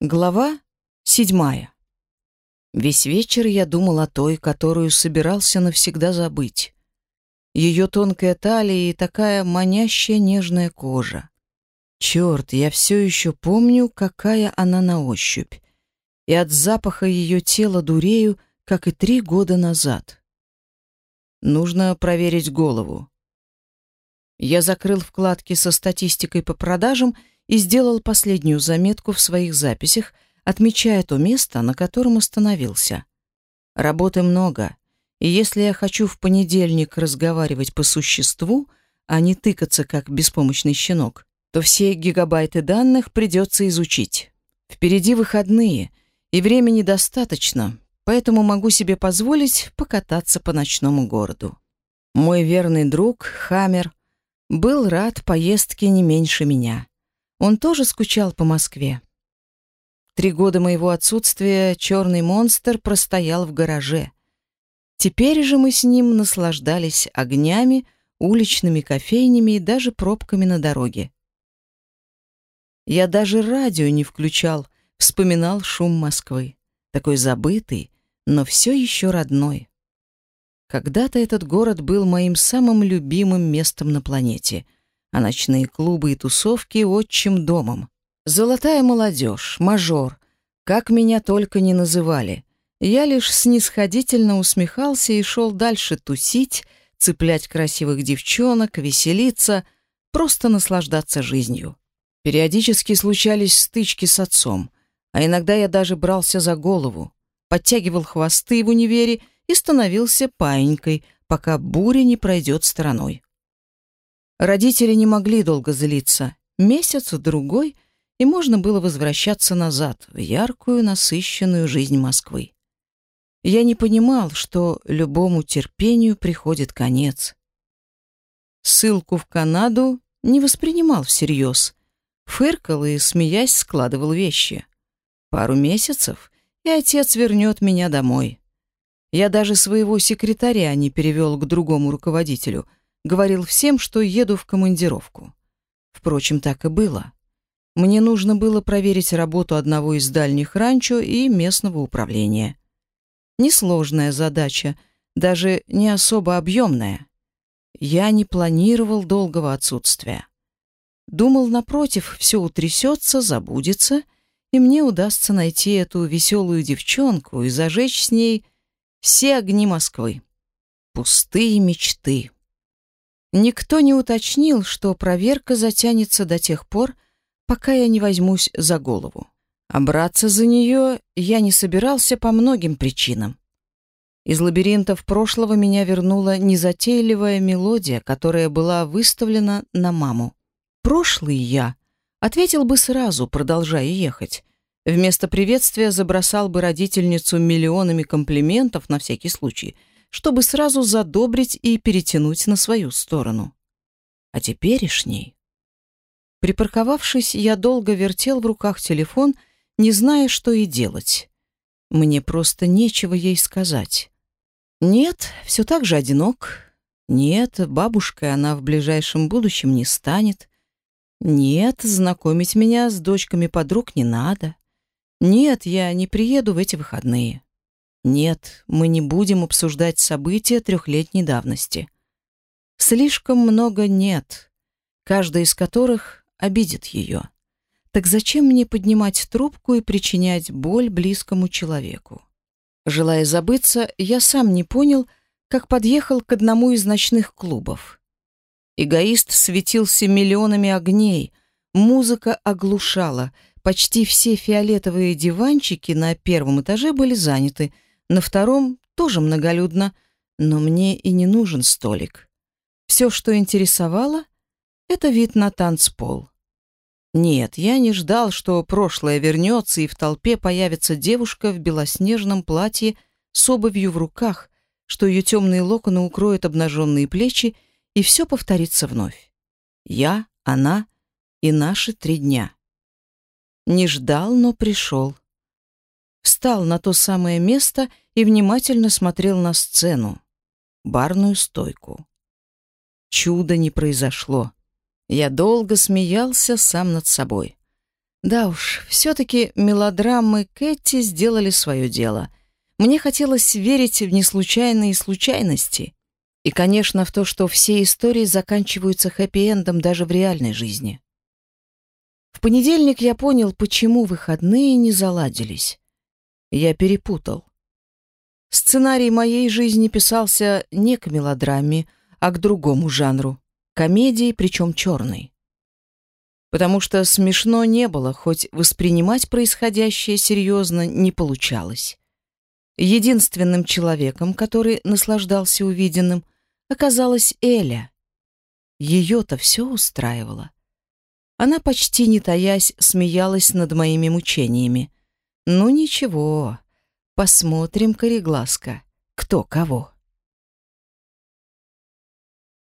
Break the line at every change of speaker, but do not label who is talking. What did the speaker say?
Глава седьмая. Весь вечер я думал о той, которую собирался навсегда забыть. Ее тонкая талия и такая манящая нежная кожа. Черт, я все еще помню, какая она на ощупь. И от запаха ее тела дурею, как и три года назад. Нужно проверить голову. Я закрыл вкладки со статистикой по продажам и сделал последнюю заметку в своих записях, отмечая то место, на котором остановился. Работы много, и если я хочу в понедельник разговаривать по существу, а не тыкаться как беспомощный щенок, то все гигабайты данных придется изучить. Впереди выходные, и времени достаточно, поэтому могу себе позволить покататься по ночному городу. Мой верный друг, Хаммер, был рад поездке не меньше меня. Он тоже скучал по Москве. Три года моего отсутствия черный монстр простоял в гараже. Теперь же мы с ним наслаждались огнями, уличными кофейнями и даже пробками на дороге. Я даже радио не включал, вспоминал шум Москвы, такой забытый, но все еще родной. Когда-то этот город был моим самым любимым местом на планете — а ночные клубы и тусовки отчим домом. Золотая молодежь, мажор, как меня только не называли. Я лишь снисходительно усмехался и шел дальше тусить, цеплять красивых девчонок, веселиться, просто наслаждаться жизнью. Периодически случались стычки с отцом, а иногда я даже брался за голову, подтягивал хвосты в универе и становился паинькой, пока буря не пройдет стороной. Родители не могли долго злиться. Месяц, другой, и можно было возвращаться назад, в яркую, насыщенную жизнь Москвы. Я не понимал, что любому терпению приходит конец. Ссылку в Канаду не воспринимал всерьез. Фыркал и, смеясь, складывал вещи. Пару месяцев, и отец вернет меня домой. Я даже своего секретаря не перевел к другому руководителю — говорил всем, что еду в командировку. Впрочем, так и было. Мне нужно было проверить работу одного из дальних ранчо и местного управления. Несложная задача, даже не особо объемная. Я не планировал долгого отсутствия. Думал, напротив, все утрясется, забудется, и мне удастся найти эту веселую девчонку и зажечь с ней все огни Москвы. Пустые мечты. Никто не уточнил, что проверка затянется до тех пор, пока я не возьмусь за голову. А за нее я не собирался по многим причинам. Из лабиринтов прошлого меня вернула незатейливая мелодия, которая была выставлена на маму. «Прошлый я», ответил бы сразу, продолжая ехать. Вместо приветствия забросал бы родительницу миллионами комплиментов на всякий случай — чтобы сразу задобрить и перетянуть на свою сторону. А теперешний... Припарковавшись, я долго вертел в руках телефон, не зная, что и делать. Мне просто нечего ей сказать. Нет, все так же одинок. Нет, бабушкой она в ближайшем будущем не станет. Нет, знакомить меня с дочками подруг не надо. Нет, я не приеду в эти выходные. Нет, мы не будем обсуждать события трехлетней давности. Слишком много «нет», каждая из которых обидит ее. Так зачем мне поднимать трубку и причинять боль близкому человеку? Желая забыться, я сам не понял, как подъехал к одному из ночных клубов. Эгоист светился миллионами огней, музыка оглушала, почти все фиолетовые диванчики на первом этаже были заняты — на втором тоже многолюдно, но мне и не нужен столик. Все, что интересовало, это вид на танцпол. Нет, я не ждал, что прошлое вернется и в толпе появится девушка в белоснежном платье с обувью в руках, что ее темные локоны укроют обнаженные плечи, и все повторится вновь. Я, она и наши три дня. Не ждал, но пришел встал на то самое место и внимательно смотрел на сцену, барную стойку. Чудо не произошло. Я долго смеялся сам над собой. Да уж, все-таки мелодрамы Кэти сделали свое дело. Мне хотелось верить в неслучайные случайности. И, конечно, в то, что все истории заканчиваются хэппи-эндом даже в реальной жизни. В понедельник я понял, почему выходные не заладились. Я перепутал. Сценарий моей жизни писался не к мелодраме, а к другому жанру — комедии, причем черной. Потому что смешно не было, хоть воспринимать происходящее серьезно не получалось. Единственным человеком, который наслаждался увиденным, оказалась Эля. Ее-то все устраивало. Она почти не таясь смеялась над моими мучениями. «Ну ничего, посмотрим, кореглазка, кто кого».